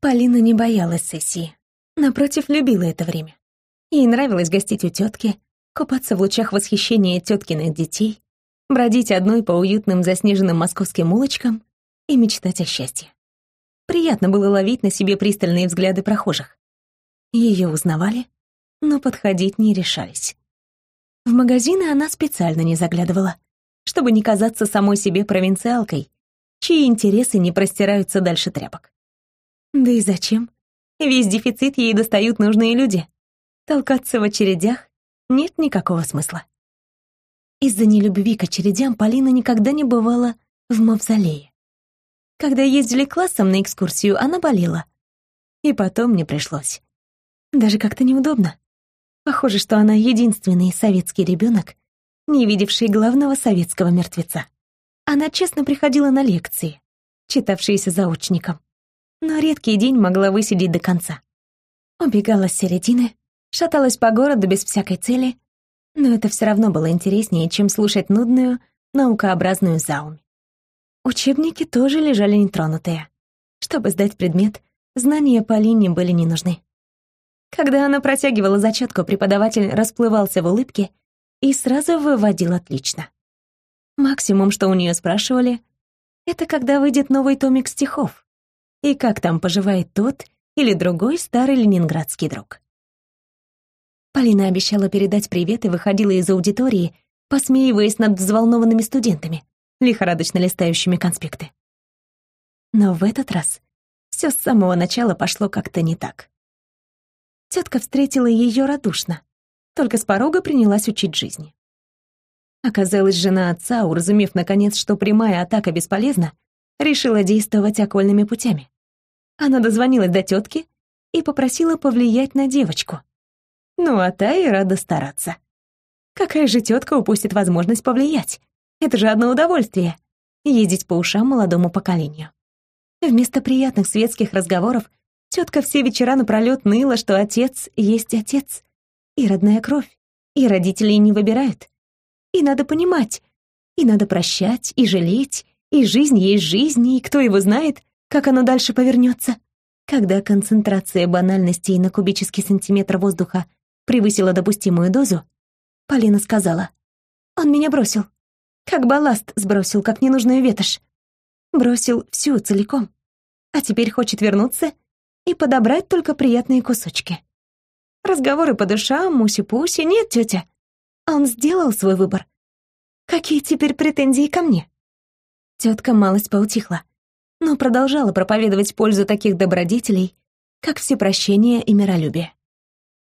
Полина не боялась сессии. Напротив, любила это время. Ей нравилось гостить у тетки, купаться в лучах восхищения теткиных детей, бродить одной по уютным заснеженным московским улочкам и мечтать о счастье. Приятно было ловить на себе пристальные взгляды прохожих. Ее узнавали, но подходить не решались. В магазины она специально не заглядывала, чтобы не казаться самой себе провинциалкой, чьи интересы не простираются дальше тряпок. Да и зачем? Весь дефицит ей достают нужные люди. Толкаться в очередях нет никакого смысла. Из-за нелюбви к очередям Полина никогда не бывала в мавзолее. Когда ездили классом на экскурсию, она болела. И потом не пришлось. Даже как-то неудобно. Похоже, что она единственный советский ребенок, не видевший главного советского мертвеца. Она честно приходила на лекции, читавшиеся заочником, но редкий день могла высидеть до конца. Убегала с середины, шаталась по городу без всякой цели, но это все равно было интереснее, чем слушать нудную, наукообразную заумь. Учебники тоже лежали нетронутые. Чтобы сдать предмет, знания Полине были не нужны. Когда она протягивала зачетку, преподаватель расплывался в улыбке и сразу выводил отлично. Максимум, что у нее спрашивали, это когда выйдет новый томик стихов и как там поживает тот или другой старый ленинградский друг. Полина обещала передать привет и выходила из аудитории, посмеиваясь над взволнованными студентами, лихорадочно листающими конспекты. Но в этот раз все с самого начала пошло как-то не так. Тетка встретила ее радушно, только с порога принялась учить жизни. Оказалось, жена отца, уразумев наконец, что прямая атака бесполезна, решила действовать окольными путями. Она дозвонилась до тетки и попросила повлиять на девочку. Ну, а та и рада стараться. Какая же тетка упустит возможность повлиять? Это же одно удовольствие — ездить по ушам молодому поколению. Вместо приятных светских разговоров Тетка все вечера напролет ныла, что отец есть отец, и родная кровь, и родителей не выбирают. И надо понимать, и надо прощать, и жалеть, и жизнь есть жизнь, и кто его знает, как оно дальше повернется. Когда концентрация банальностей на кубический сантиметр воздуха превысила допустимую дозу, Полина сказала, «Он меня бросил. Как балласт сбросил, как ненужную ветошь. Бросил всю целиком. А теперь хочет вернуться и подобрать только приятные кусочки. Разговоры по душам, муси-пуси, нет, тетя. Он сделал свой выбор. Какие теперь претензии ко мне? Тетка малость поутихла, но продолжала проповедовать пользу таких добродетелей, как всепрощение и миролюбие.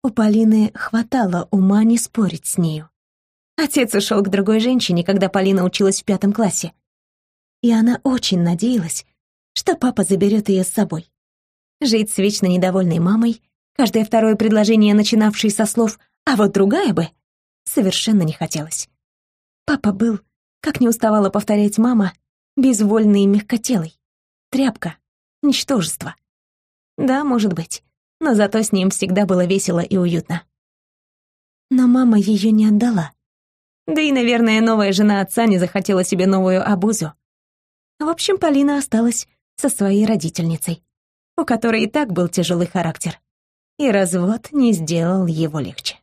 У Полины хватало ума не спорить с нею. Отец ушел к другой женщине, когда Полина училась в пятом классе. И она очень надеялась, что папа заберет ее с собой. Жить с вечно недовольной мамой, каждое второе предложение, начинавшее со слов «а вот другая бы», совершенно не хотелось. Папа был, как не уставала повторять мама, безвольный и мягкотелый. Тряпка, ничтожество. Да, может быть, но зато с ним всегда было весело и уютно. Но мама ее не отдала. Да и, наверное, новая жена отца не захотела себе новую обузу. В общем, Полина осталась со своей родительницей у которой и так был тяжелый характер. И развод не сделал его легче.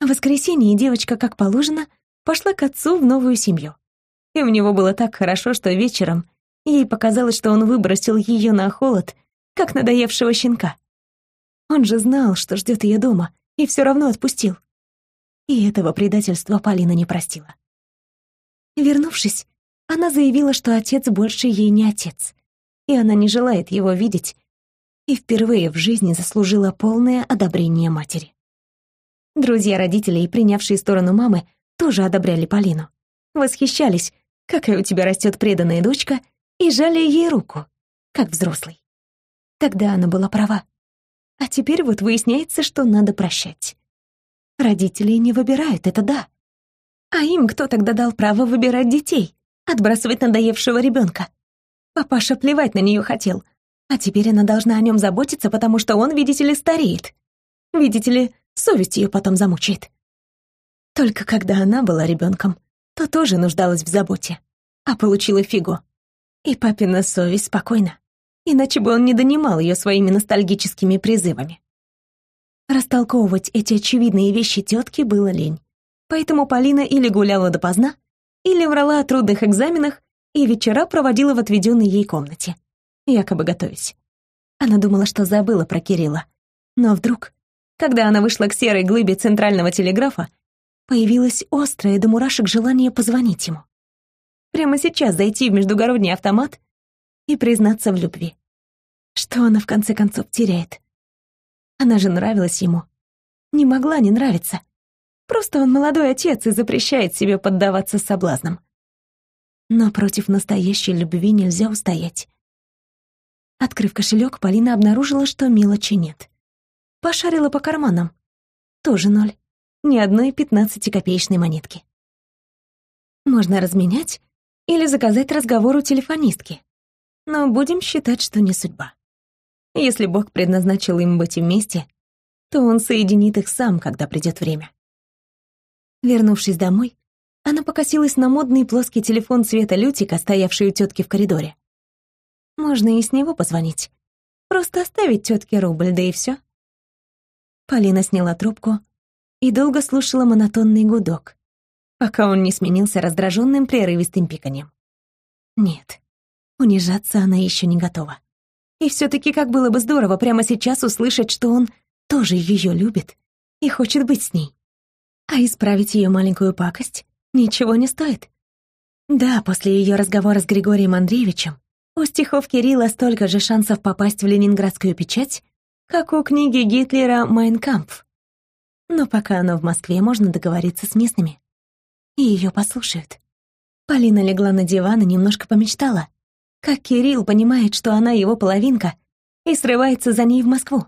В воскресенье девочка, как положено, пошла к отцу в новую семью. И у него было так хорошо, что вечером ей показалось, что он выбросил ее на холод, как надоевшего щенка. Он же знал, что ждет ее дома, и все равно отпустил. И этого предательства Полина не простила. Вернувшись, она заявила, что отец больше ей не отец и она не желает его видеть, и впервые в жизни заслужила полное одобрение матери. Друзья родителей, принявшие сторону мамы, тоже одобряли Полину. Восхищались, какая у тебя растет преданная дочка, и жали ей руку, как взрослый. Тогда она была права. А теперь вот выясняется, что надо прощать. Родители не выбирают, это да. А им кто тогда дал право выбирать детей, отбрасывать надоевшего ребенка? Папаша плевать на нее хотел. А теперь она должна о нем заботиться, потому что он, видите ли, стареет. Видите ли, совесть ее потом замучает. Только когда она была ребенком, то тоже нуждалась в заботе, а получила фигу. И папина совесть спокойна. Иначе бы он не донимал ее своими ностальгическими призывами. Растолковывать эти очевидные вещи тетке было лень. Поэтому Полина или гуляла допоздна, или врала о трудных экзаменах и вечера проводила в отведенной ей комнате, якобы готовясь. Она думала, что забыла про Кирилла. Но вдруг, когда она вышла к серой глыбе центрального телеграфа, появилось острое до мурашек желание позвонить ему. Прямо сейчас зайти в междугородний автомат и признаться в любви. Что она в конце концов теряет? Она же нравилась ему. Не могла не нравиться. Просто он молодой отец и запрещает себе поддаваться соблазнам. Но против настоящей любви нельзя устоять. Открыв кошелек, Полина обнаружила, что мелочи нет. Пошарила по карманам. Тоже ноль. Ни одной пятнадцатикопеечной монетки. Можно разменять или заказать разговор у телефонистки. Но будем считать, что не судьба. Если Бог предназначил им быть вместе, то Он соединит их сам, когда придет время. Вернувшись домой, она покосилась на модный плоский телефон цвета лютика, стоявший у тетки в коридоре. Можно и с него позвонить. Просто оставить тетке рубль, да и все. Полина сняла трубку и долго слушала монотонный гудок, пока он не сменился раздраженным прерывистым пиканьем. Нет, унижаться она еще не готова. И все-таки как было бы здорово прямо сейчас услышать, что он тоже ее любит и хочет быть с ней. А исправить ее маленькую пакость ничего не стоит. Да, после ее разговора с Григорием Андреевичем у стихов Кирилла столько же шансов попасть в ленинградскую печать, как у книги Гитлера «Майнкампф». Но пока она в Москве, можно договориться с местными. И ее послушают. Полина легла на диван и немножко помечтала, как Кирилл понимает, что она его половинка, и срывается за ней в Москву,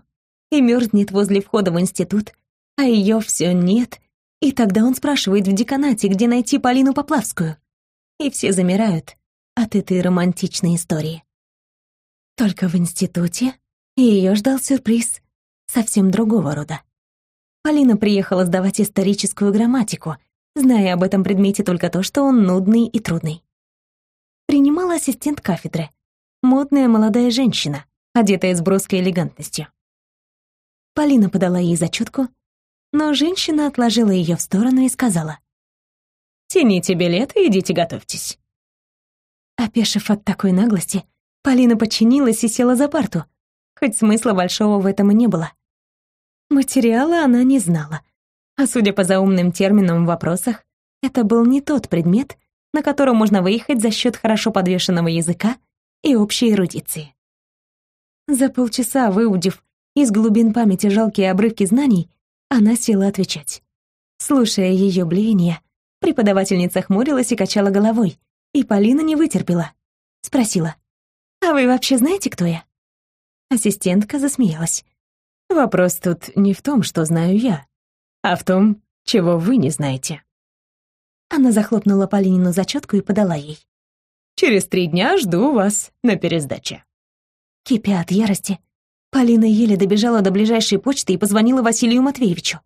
и мерзнет возле входа в институт, а ее все нет, и тогда он спрашивает в деканате, где найти Полину Поплавскую. И все замирают от этой романтичной истории. Только в институте ее ждал сюрприз совсем другого рода. Полина приехала сдавать историческую грамматику, зная об этом предмете только то, что он нудный и трудный принимала ассистент кафедры, модная молодая женщина, одетая с броской элегантностью. Полина подала ей зачетку, но женщина отложила ее в сторону и сказала. «Тяните билет и идите готовьтесь». Опешив от такой наглости, Полина подчинилась и села за парту, хоть смысла большого в этом и не было. Материала она не знала, а судя по заумным терминам в вопросах, это был не тот предмет, на котором можно выехать за счет хорошо подвешенного языка и общей эрудиции. За полчаса, выудив из глубин памяти жалкие обрывки знаний, она села отвечать. Слушая ее блеяние, преподавательница хмурилась и качала головой, и Полина не вытерпела. Спросила, «А вы вообще знаете, кто я?» Ассистентка засмеялась. «Вопрос тут не в том, что знаю я, а в том, чего вы не знаете». Она захлопнула Полинину зачетку и подала ей. «Через три дня жду вас на пересдаче». Кипя от ярости, Полина еле добежала до ближайшей почты и позвонила Василию Матвеевичу.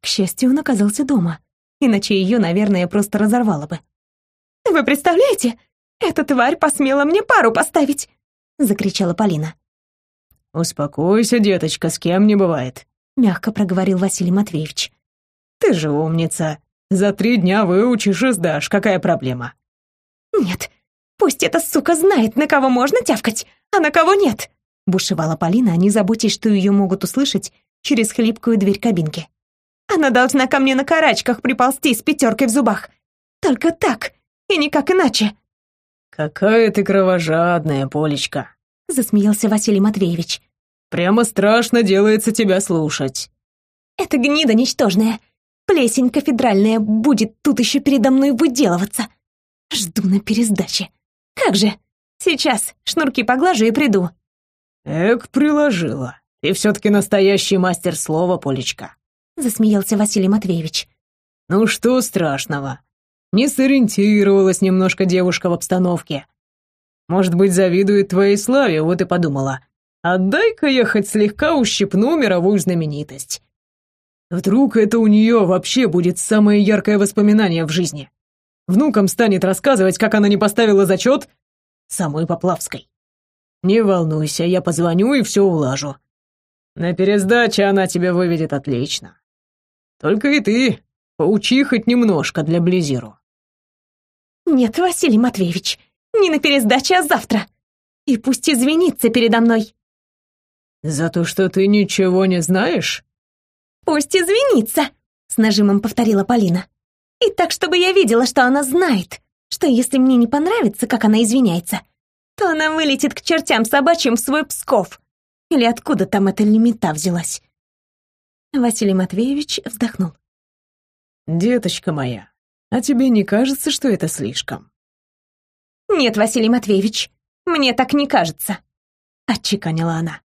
К счастью, он оказался дома, иначе ее, наверное, просто разорвало бы. «Вы представляете, эта тварь посмела мне пару поставить!» — закричала Полина. «Успокойся, деточка, с кем не бывает», — мягко проговорил Василий Матвеевич. «Ты же умница. За три дня выучишь и сдашь. Какая проблема?» «Нет, пусть эта сука знает, на кого можно тявкать, а на кого нет!» Бушевала Полина, не заботясь, что ее могут услышать через хлипкую дверь кабинки. «Она должна ко мне на карачках приползти с пятеркой в зубах. Только так, и никак иначе!» «Какая ты кровожадная, Полечка!» Засмеялся Василий Матвеевич. «Прямо страшно делается тебя слушать!» «Это гнида ничтожная! Плесень кафедральная будет тут еще передо мной выделываться. Жду на пересдаче. Как же? Сейчас шнурки поглажу и приду. Эк, приложила. Ты все-таки настоящий мастер слова, Полечка. Засмеялся Василий Матвеевич. Ну что страшного? Не сориентировалась немножко девушка в обстановке. Может быть, завидует твоей славе, вот и подумала. Отдай-ка я хоть слегка ущипну мировую знаменитость. Вдруг это у нее вообще будет самое яркое воспоминание в жизни. Внукам станет рассказывать, как она не поставила зачет самой Поплавской. Не волнуйся, я позвоню и все улажу. На пересдаче она тебя выведет отлично. Только и ты поучи хоть немножко для Близиру. Нет, Василий Матвеевич, не на пересдаче, а завтра. И пусть извинится передо мной. За то, что ты ничего не знаешь? Пусть извинится, с нажимом повторила Полина. И так, чтобы я видела, что она знает, что если мне не понравится, как она извиняется, то она вылетит к чертям собачьим в свой Псков. Или откуда там эта лимита взялась? Василий Матвеевич вздохнул. «Деточка моя, а тебе не кажется, что это слишком?» «Нет, Василий Матвеевич, мне так не кажется», — отчеканила она.